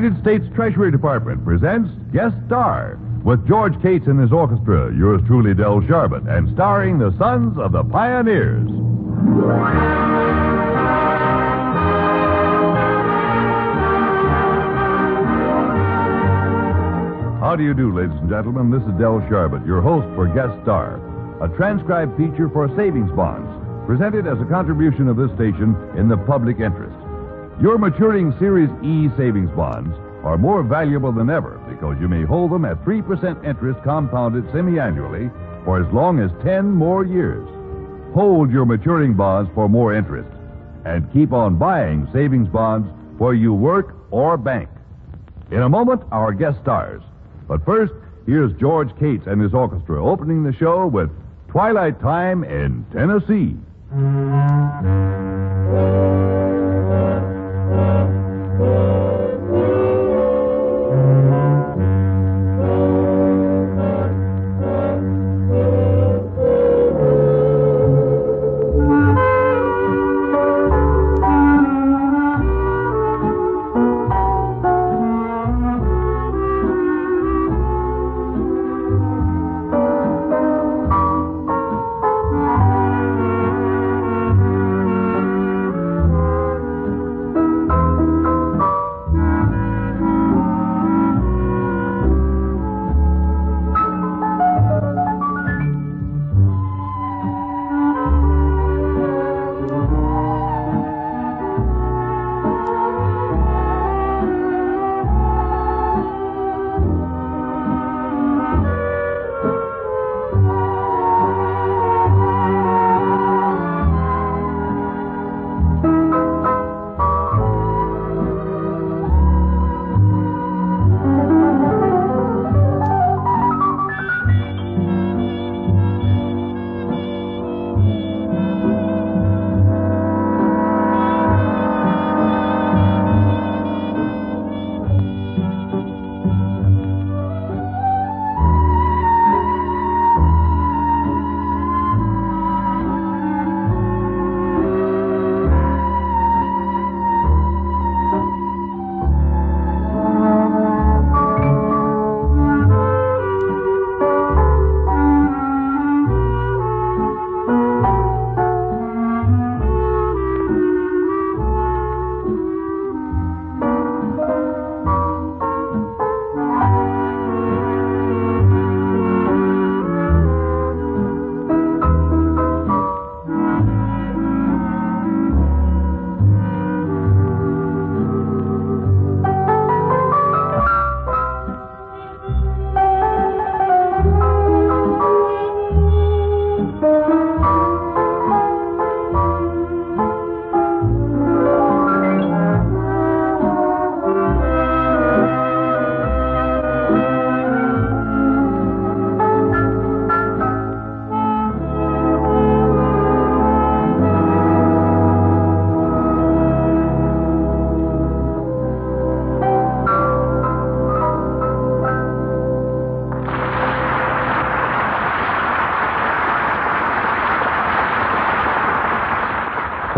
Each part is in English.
United States Treasury Department presents Guest Star with George Cates and his orchestra, yours truly, Del Sharbutt, and starring the Sons of the Pioneers. How do you do, ladies and gentlemen? This is Del Sharbutt, your host for Guest Star, a transcribed feature for savings bonds, presented as a contribution of this station in the public interest. Your maturing Series E savings bonds are more valuable than ever because you may hold them at 3% interest compounded semi-annually for as long as 10 more years. Hold your maturing bonds for more interest and keep on buying savings bonds where you work or bank. In a moment, our guest stars. But first, here's George Cates and his orchestra opening the show with Twilight Time in Tennessee. Thank you.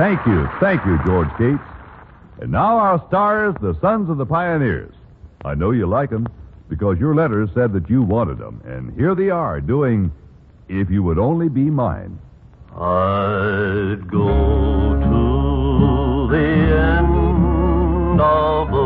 Thank you. Thank you, George Cates. And now our stars, the Sons of the Pioneers. I know you like them because your letters said that you wanted them. And here they are doing If You Would Only Be Mine. I'd go to the end of the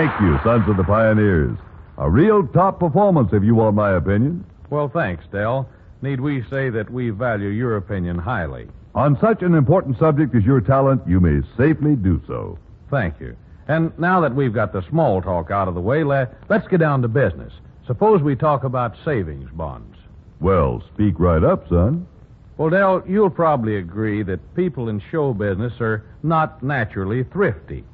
Thank you, Sons of the Pioneers. A real top performance, if you want my opinion. Well, thanks, Del. Need we say that we value your opinion highly? On such an important subject as your talent, you may safely do so. Thank you. And now that we've got the small talk out of the way, let, let's get down to business. Suppose we talk about savings bonds. Well, speak right up, son. Well, Del, you'll probably agree that people in show business are not naturally thrifty.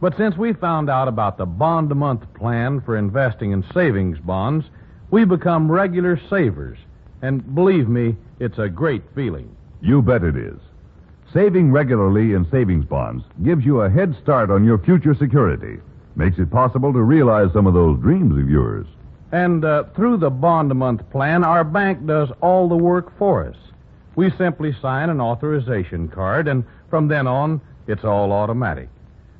But since we found out about the bond a month plan for investing in savings bonds, we've become regular savers. And believe me, it's a great feeling. You bet it is. Saving regularly in savings bonds gives you a head start on your future security, makes it possible to realize some of those dreams of yours. And uh, through the bond a month plan, our bank does all the work for us. We simply sign an authorization card, and from then on, it's all automatic.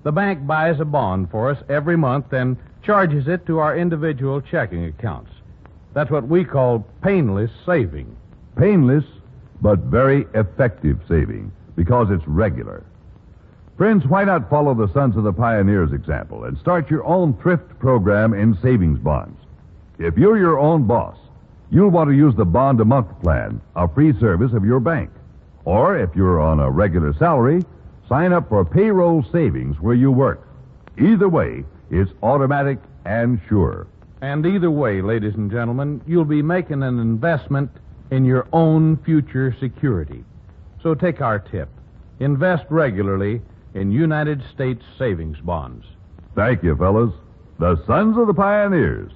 The bank buys a bond for us every month and charges it to our individual checking accounts. That's what we call painless saving. Painless, but very effective saving because it's regular. Friends, why not follow the Sons of the Pioneers example and start your own thrift program in savings bonds? If you're your own boss, you'll want to use the bond a month plan, a free service of your bank. Or if you're on a regular salary, sign up for payroll savings where you work. Either way, it's automatic and sure. And either way, ladies and gentlemen, you'll be making an investment in your own future security. So take our tip. Invest regularly in United States savings bonds. Thank you, fellas. The Sons of the Pioneers.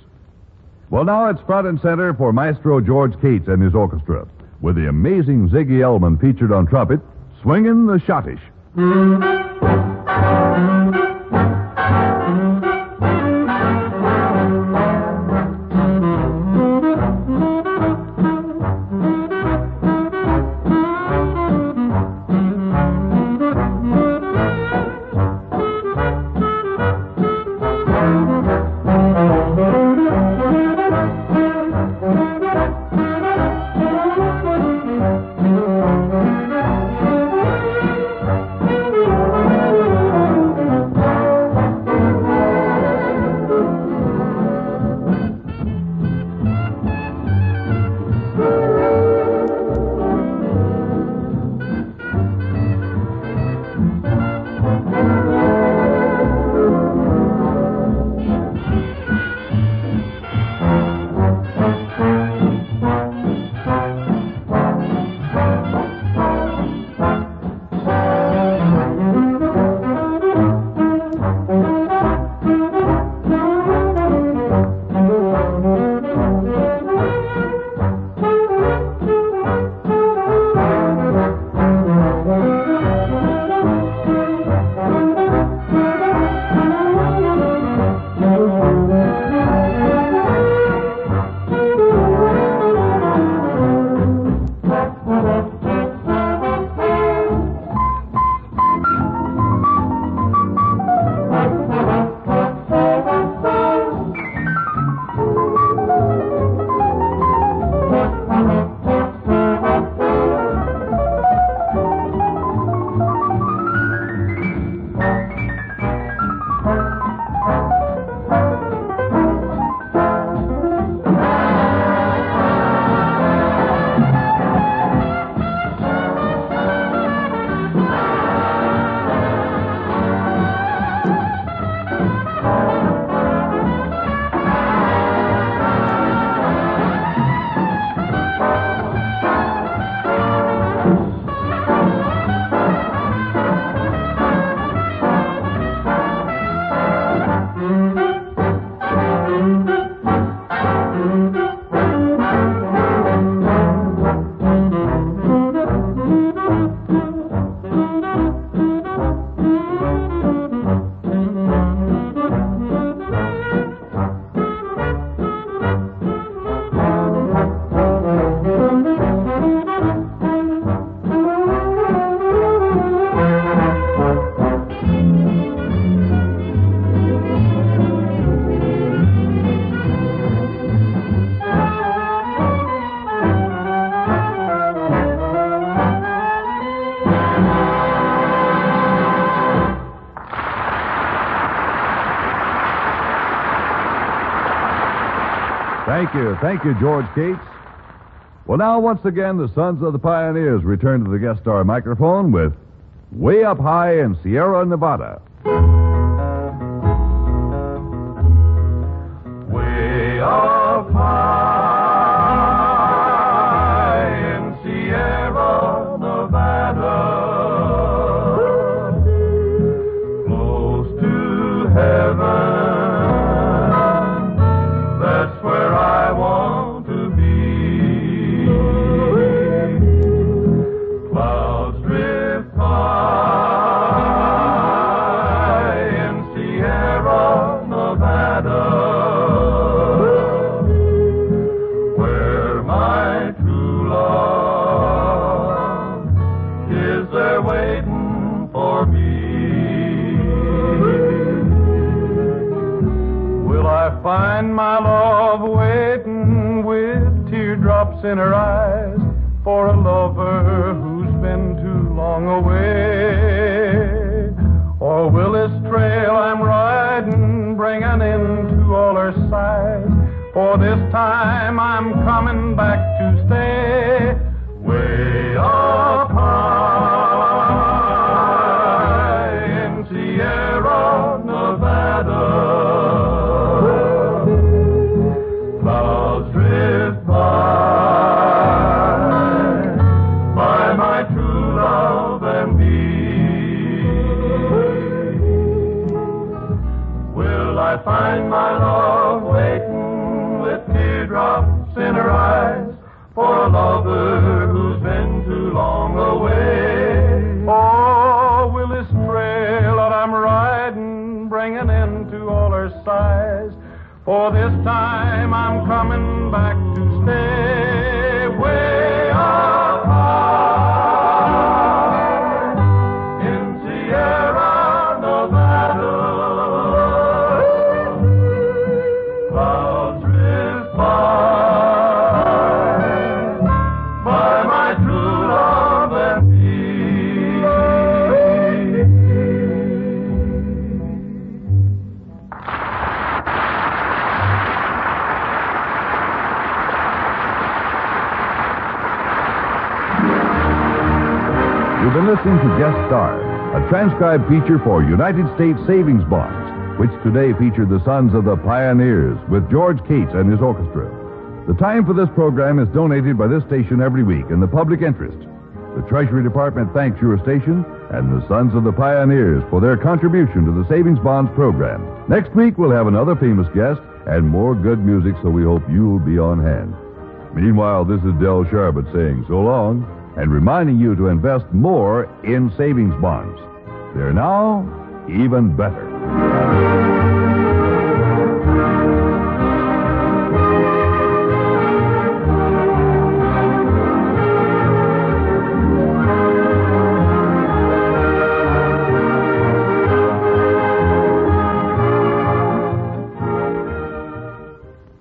Well, now it's front and center for Maestro George Cates and his orchestra, with the amazing Ziggy Elman featured on trumpet, swinging the 嗯。Thank you. Thank you, George Cates. Well, now, once again, the Sons of the Pioneers return to the guest star microphone with Way Up High in Sierra Nevada. Find my You've been listening to Guest Star, a transcribed feature for United States Savings Bonds, which today featured the Sons of the Pioneers with George Cates and his orchestra. The time for this program is donated by this station every week in the public interest. The Treasury Department thanks your station and the Sons of the Pioneers for their contribution to the Savings Bonds program. Next week, we'll have another famous guest and more good music, so we hope you'll be on hand. Meanwhile, this is Del Sharbutt saying so long and reminding you to invest more in savings bonds. They're now even better.